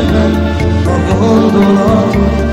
yerden oldular